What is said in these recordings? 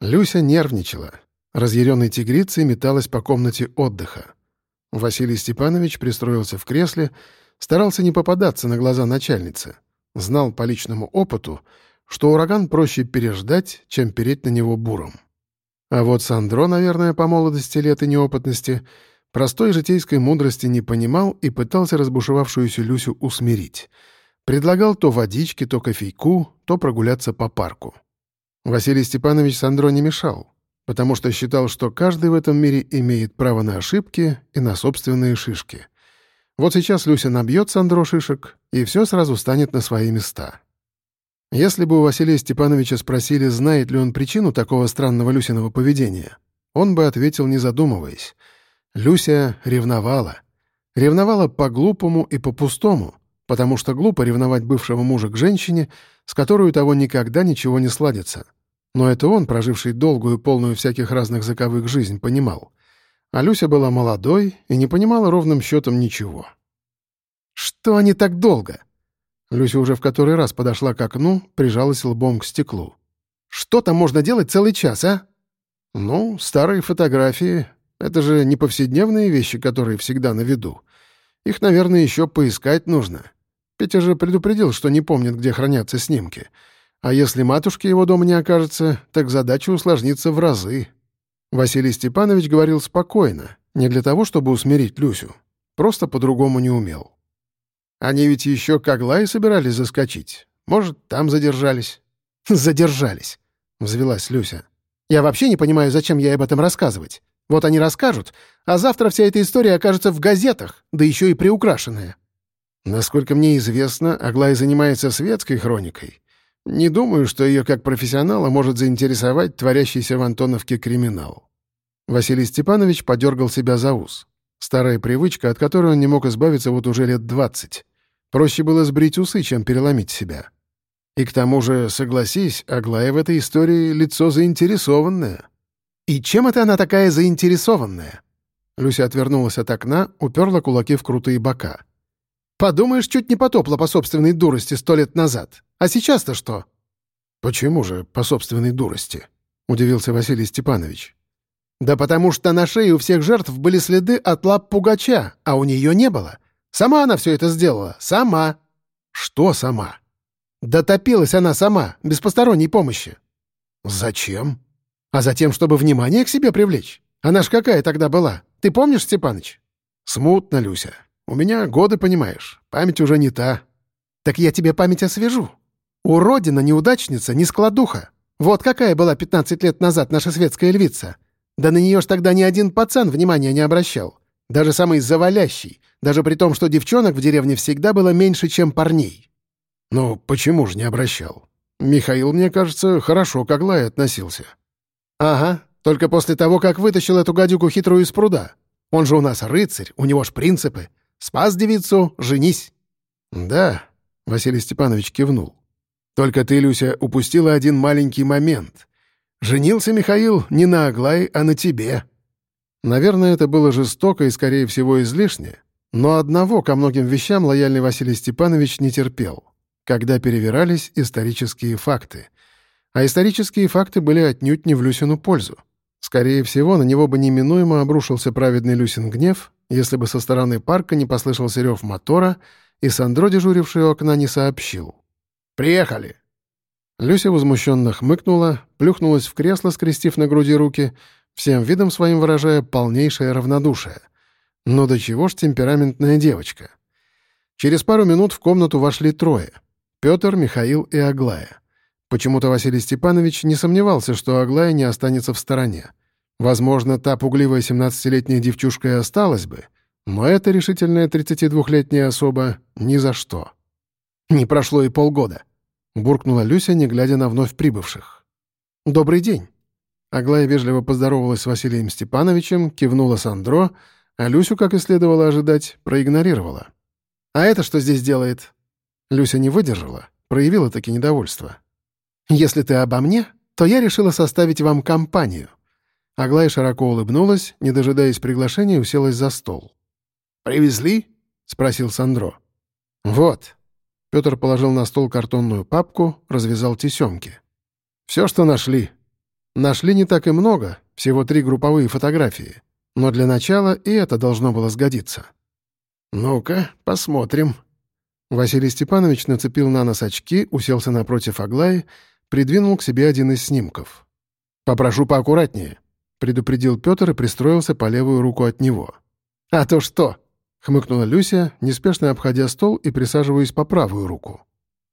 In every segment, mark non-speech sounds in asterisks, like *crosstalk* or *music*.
Люся нервничала. Разъяренной тигрицей металась по комнате отдыха. Василий Степанович пристроился в кресле, старался не попадаться на глаза начальницы. Знал по личному опыту, что ураган проще переждать, чем переть на него буром. А вот Сандро, наверное, по молодости лет и неопытности, простой житейской мудрости не понимал и пытался разбушевавшуюся Люсю усмирить. Предлагал то водички, то кофейку, то прогуляться по парку. Василий Степанович Сандро не мешал, потому что считал, что каждый в этом мире имеет право на ошибки и на собственные шишки. Вот сейчас Люся набьет Сандро шишек, и все сразу станет на свои места. Если бы у Василия Степановича спросили, знает ли он причину такого странного Люсиного поведения, он бы ответил, не задумываясь. Люся ревновала. Ревновала по-глупому и по-пустому, потому что глупо ревновать бывшего мужа к женщине, с которой у того никогда ничего не сладится. Но это он, проживший долгую, полную всяких разных заковых жизнь, понимал. А Люся была молодой и не понимала ровным счетом ничего. «Что они так долго?» Люся уже в который раз подошла к окну, прижалась лбом к стеклу. «Что там можно делать целый час, а?» «Ну, старые фотографии. Это же не повседневные вещи, которые всегда на виду. Их, наверное, еще поискать нужно. Петя же предупредил, что не помнит, где хранятся снимки. А если матушки его дома не окажется, так задача усложнится в разы. Василий Степанович говорил спокойно, не для того, чтобы усмирить Люсю. Просто по-другому не умел. Они ведь еще к Аглае собирались заскочить. Может, там задержались?» *laughs* «Задержались», — взвелась Люся. «Я вообще не понимаю, зачем ей об этом рассказывать. Вот они расскажут, а завтра вся эта история окажется в газетах, да еще и приукрашенная». «Насколько мне известно, Аглая занимается светской хроникой. Не думаю, что ее как профессионала может заинтересовать творящийся в Антоновке криминал». Василий Степанович подергал себя за ус. Старая привычка, от которой он не мог избавиться вот уже лет двадцать. Проще было сбрить усы, чем переломить себя. И к тому же, согласись, Аглая в этой истории лицо заинтересованное. «И чем это она такая заинтересованная?» Люся отвернулась от окна, уперла кулаки в крутые бока. «Подумаешь, чуть не потопла по собственной дурости сто лет назад. А сейчас-то что?» «Почему же по собственной дурости?» — удивился Василий Степанович. «Да потому что на шее у всех жертв были следы от лап пугача, а у нее не было. Сама она все это сделала. Сама. Что сама? Дотопилась она сама, без посторонней помощи. Зачем? А затем, чтобы внимание к себе привлечь. Она ж какая тогда была? Ты помнишь, Степаныч? Смутно, Люся. У меня годы, понимаешь. Память уже не та. Так я тебе память освежу. Уродина, неудачница, не складуха. Вот какая была 15 лет назад наша светская львица. Да на нее ж тогда ни один пацан внимания не обращал. Даже самый завалящий, даже при том, что девчонок в деревне всегда было меньше, чем парней. Ну, почему же не обращал? Михаил, мне кажется, хорошо к Аглае относился. Ага, только после того, как вытащил эту гадюку хитрую из пруда. Он же у нас рыцарь, у него ж принципы. Спас девицу, женись. Да, Василий Степанович кивнул. Только ты, Люся, упустила один маленький момент. Женился Михаил не на Аглае, а на тебе. Наверное, это было жестоко и, скорее всего, излишне, но одного ко многим вещам лояльный Василий Степанович не терпел, когда перевирались исторические факты. А исторические факты были отнюдь не в Люсину пользу. Скорее всего, на него бы неминуемо обрушился праведный Люсин гнев, если бы со стороны парка не послышался рев мотора, и Сандро, дежуривший у окна, не сообщил. «Приехали!» Люся возмущенно хмыкнула, плюхнулась в кресло, скрестив на груди руки — всем видом своим выражая полнейшее равнодушие. Но до чего ж темпераментная девочка. Через пару минут в комнату вошли трое — Петр, Михаил и Аглая. Почему-то Василий Степанович не сомневался, что Аглая не останется в стороне. Возможно, та пугливая 17-летняя девчушка и осталась бы, но эта решительная 32-летняя особа — ни за что. «Не прошло и полгода», — буркнула Люся, не глядя на вновь прибывших. «Добрый день», Аглая вежливо поздоровалась с Василием Степановичем, кивнула Сандро, а Люсю, как и следовало ожидать, проигнорировала. «А это что здесь делает?» Люся не выдержала, проявила таки недовольство. «Если ты обо мне, то я решила составить вам компанию». Аглая широко улыбнулась, не дожидаясь приглашения, уселась за стол. «Привезли?» — спросил Сандро. «Вот». Петр положил на стол картонную папку, развязал тесемки. «Все, что нашли. Нашли не так и много, всего три групповые фотографии. Но для начала и это должно было сгодиться. «Ну-ка, посмотрим». Василий Степанович нацепил на нос очки, уселся напротив Аглаи, придвинул к себе один из снимков. «Попрошу поаккуратнее», — предупредил Петр и пристроился по левую руку от него. «А то что?» — хмыкнула Люся, неспешно обходя стол и присаживаясь по правую руку.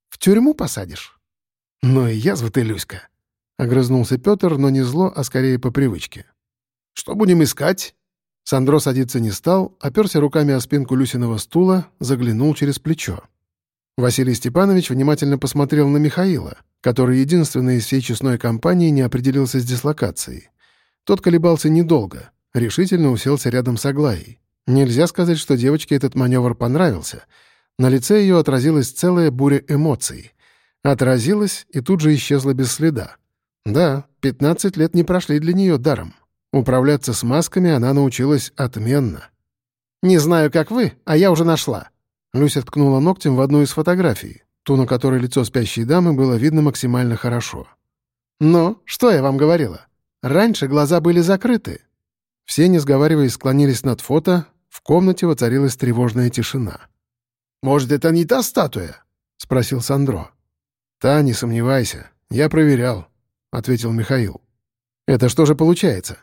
«В тюрьму посадишь?» «Ну и язва ты, Люська!» — огрызнулся Петр, но не зло, а скорее по привычке. «Что будем искать?» Сандро садиться не стал, оперся руками о спинку Люсиного стула, заглянул через плечо. Василий Степанович внимательно посмотрел на Михаила, который единственный из всей честной компании не определился с дислокацией. Тот колебался недолго, решительно уселся рядом с Аглаей. Нельзя сказать, что девочке этот маневр понравился. На лице ее отразилась целая буря эмоций. Отразилась и тут же исчезла без следа. Да, 15 лет не прошли для нее даром. Управляться с масками она научилась отменно. «Не знаю, как вы, а я уже нашла». Люся ткнула ногтем в одну из фотографий, ту, на которой лицо спящей дамы было видно максимально хорошо. «Но, что я вам говорила? Раньше глаза были закрыты». Все, не сговариваясь, склонились над фото, в комнате воцарилась тревожная тишина. «Может, это не та статуя?» — спросил Сандро. «Та, не сомневайся. Я проверял», — ответил Михаил. «Это что же получается?»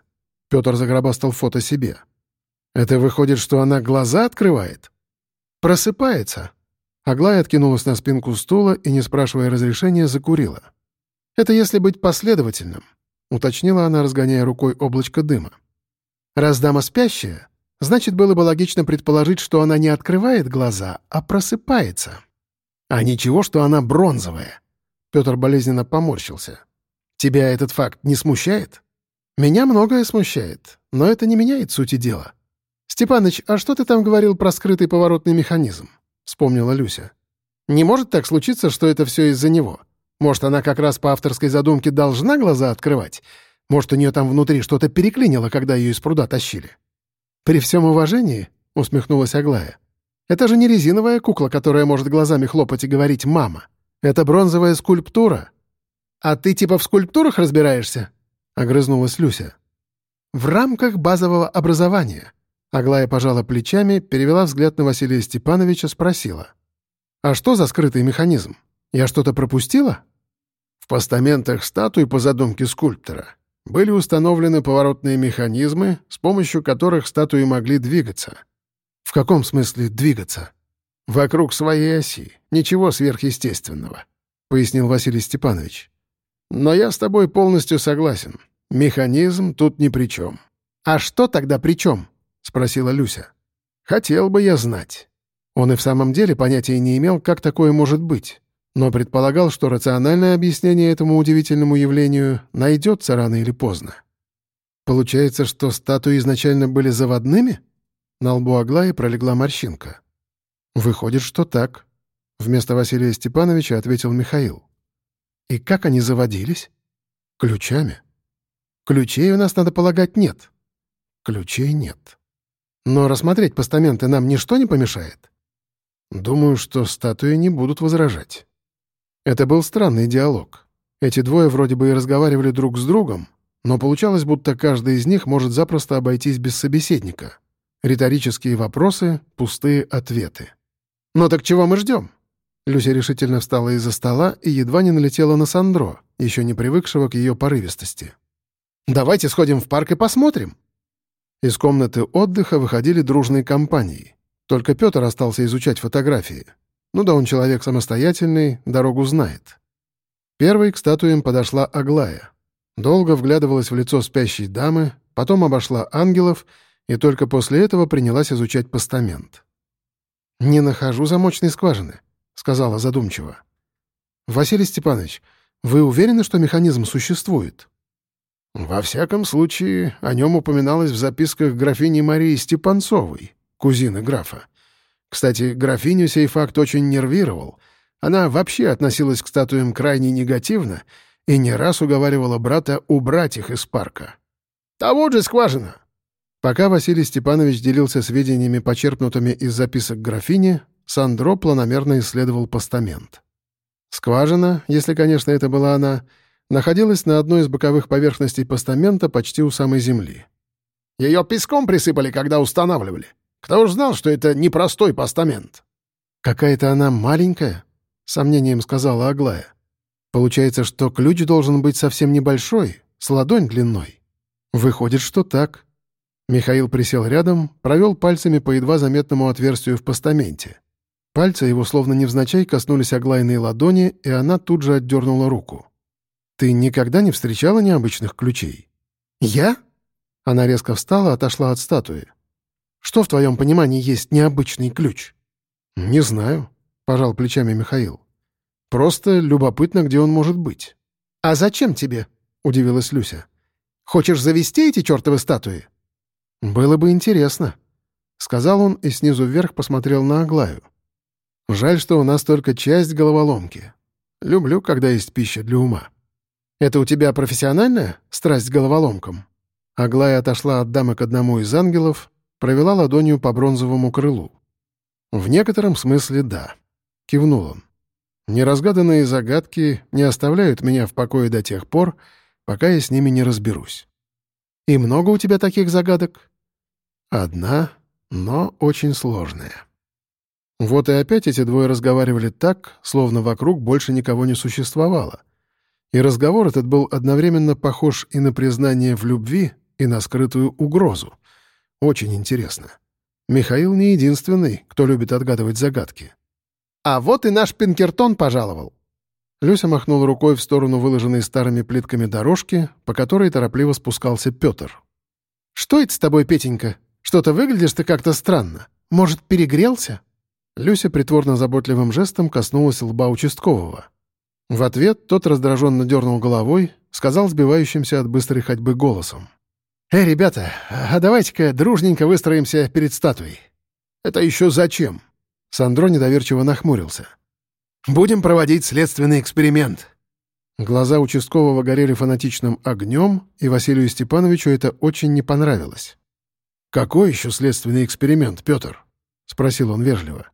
Петр загробастал фото себе. «Это выходит, что она глаза открывает?» «Просыпается». Аглая откинулась на спинку стула и, не спрашивая разрешения, закурила. «Это если быть последовательным», — уточнила она, разгоняя рукой облачко дыма. «Раз дама спящая, Значит, было бы логично предположить, что она не открывает глаза, а просыпается. А ничего, что она бронзовая. Петр болезненно поморщился. Тебя этот факт не смущает? Меня многое смущает, но это не меняет сути дела. «Степаныч, а что ты там говорил про скрытый поворотный механизм?» — вспомнила Люся. «Не может так случиться, что это все из-за него. Может, она как раз по авторской задумке должна глаза открывать? Может, у нее там внутри что-то переклинило, когда ее из пруда тащили?» «При всем уважении», — усмехнулась Аглая, «это же не резиновая кукла, которая может глазами хлопать и говорить «мама». Это бронзовая скульптура». «А ты типа в скульптурах разбираешься?» — огрызнулась Люся. «В рамках базового образования». Аглая пожала плечами, перевела взгляд на Василия Степановича, спросила. «А что за скрытый механизм? Я что-то пропустила?» «В постаментах статуй по задумке скульптора были установлены поворотные механизмы, с помощью которых статуи могли двигаться. В каком смысле двигаться? Вокруг своей оси. Ничего сверхъестественного, — пояснил Василий Степанович. Но я с тобой полностью согласен. Механизм тут ни при чем. «А что тогда при чем?» — спросила Люся. «Хотел бы я знать». Он и в самом деле понятия не имел, как такое может быть но предполагал, что рациональное объяснение этому удивительному явлению найдется рано или поздно. Получается, что статуи изначально были заводными? На лбу Аглаи пролегла морщинка. Выходит, что так. Вместо Василия Степановича ответил Михаил. И как они заводились? Ключами. Ключей у нас, надо полагать, нет. Ключей нет. Но рассмотреть постаменты нам ничто не помешает? Думаю, что статуи не будут возражать. Это был странный диалог. Эти двое вроде бы и разговаривали друг с другом, но получалось, будто каждый из них может запросто обойтись без собеседника. Риторические вопросы, пустые ответы. «Ну так чего мы ждем?» Люся решительно встала из-за стола и едва не налетела на Сандро, еще не привыкшего к ее порывистости. «Давайте сходим в парк и посмотрим». Из комнаты отдыха выходили дружные компании. Только Петр остался изучать фотографии. Ну да он человек самостоятельный, дорогу знает. Первой к статуям подошла Аглая. Долго вглядывалась в лицо спящей дамы, потом обошла ангелов и только после этого принялась изучать постамент. «Не нахожу замочной скважины», — сказала задумчиво. «Василий Степанович, вы уверены, что механизм существует?» «Во всяком случае, о нем упоминалось в записках графини Марии Степанцовой, кузины графа. Кстати, графиню сей факт очень нервировал. Она вообще относилась к статуям крайне негативно и не раз уговаривала брата убрать их из парка. «Того же скважина!» Пока Василий Степанович делился сведениями, почерпнутыми из записок графини, Сандро планомерно исследовал постамент. Скважина, если, конечно, это была она, находилась на одной из боковых поверхностей постамента почти у самой земли. Ее песком присыпали, когда устанавливали. Кто уж знал, что это непростой постамент. «Какая-то она маленькая», — сомнением сказала Аглая. «Получается, что ключ должен быть совсем небольшой, с ладонь длиной. Выходит, что так». Михаил присел рядом, провел пальцами по едва заметному отверстию в постаменте. Пальцы его словно невзначай коснулись Аглайной ладони, и она тут же отдернула руку. «Ты никогда не встречала необычных ключей?» «Я?» Она резко встала, отошла от статуи. «Что в твоем понимании есть необычный ключ?» «Не знаю», — пожал плечами Михаил. «Просто любопытно, где он может быть». «А зачем тебе?» — удивилась Люся. «Хочешь завести эти чертовы статуи?» «Было бы интересно», — сказал он и снизу вверх посмотрел на Аглаю. «Жаль, что у нас только часть головоломки. Люблю, когда есть пища для ума». «Это у тебя профессиональная страсть к головоломкам?» Аглая отошла от дамы к одному из ангелов, провела ладонью по бронзовому крылу. «В некотором смысле да», — кивнул он. «Неразгаданные загадки не оставляют меня в покое до тех пор, пока я с ними не разберусь». «И много у тебя таких загадок?» «Одна, но очень сложная». Вот и опять эти двое разговаривали так, словно вокруг больше никого не существовало. И разговор этот был одновременно похож и на признание в любви, и на скрытую угрозу. Очень интересно. Михаил не единственный, кто любит отгадывать загадки. «А вот и наш Пинкертон пожаловал». Люся махнула рукой в сторону выложенной старыми плитками дорожки, по которой торопливо спускался Петр. «Что это с тобой, Петенька? Что-то выглядишь ты как-то странно. Может, перегрелся?» Люся притворно заботливым жестом коснулась лба участкового. В ответ тот раздраженно дернул головой, сказал сбивающимся от быстрой ходьбы голосом. «Эй, ребята, а давайте-ка дружненько выстроимся перед статуей». «Это еще зачем?» Сандро недоверчиво нахмурился. «Будем проводить следственный эксперимент». Глаза участкового горели фанатичным огнем, и Василию Степановичу это очень не понравилось. «Какой еще следственный эксперимент, Петр?» — спросил он вежливо.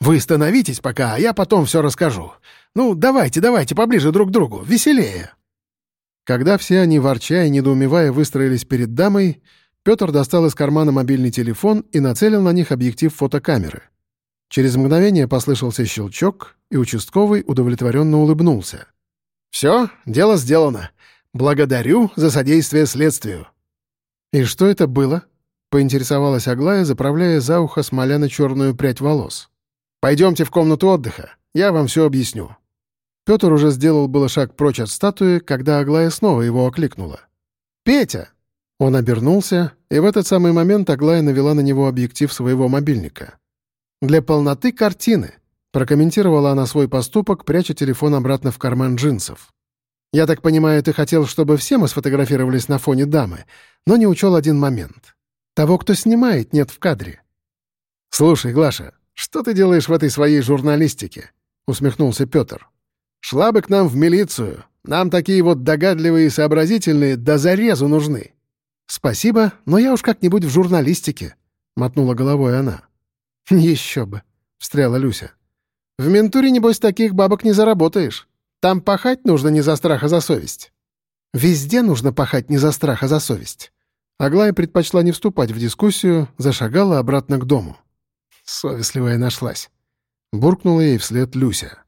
«Вы становитесь пока, а я потом все расскажу. Ну, давайте, давайте, поближе друг к другу, веселее». Когда все они, ворча и недоумевая, выстроились перед дамой, Петр достал из кармана мобильный телефон и нацелил на них объектив фотокамеры. Через мгновение послышался щелчок, и участковый удовлетворенно улыбнулся. «Все, дело сделано. Благодарю за содействие следствию». «И что это было?» — поинтересовалась Аглая, заправляя за ухо смоляно-черную прядь волос. «Пойдемте в комнату отдыха, я вам все объясню». Петр уже сделал было шаг прочь от статуи, когда Аглая снова его окликнула. «Петя!» Он обернулся, и в этот самый момент Аглая навела на него объектив своего мобильника. «Для полноты картины», — прокомментировала она свой поступок, пряча телефон обратно в карман джинсов. «Я так понимаю, ты хотел, чтобы все мы сфотографировались на фоне дамы, но не учел один момент. Того, кто снимает, нет в кадре». «Слушай, Глаша, что ты делаешь в этой своей журналистике?» — усмехнулся Петр. Шла бы к нам в милицию. Нам такие вот догадливые и сообразительные до зарезу нужны». «Спасибо, но я уж как-нибудь в журналистике», — мотнула головой она. «Еще бы», — встряла Люся. «В ментуре, небось, таких бабок не заработаешь. Там пахать нужно не за страх, а за совесть». «Везде нужно пахать не за страх, а за совесть». Аглая предпочла не вступать в дискуссию, зашагала обратно к дому. Совестливая нашлась. Буркнула ей вслед Люся.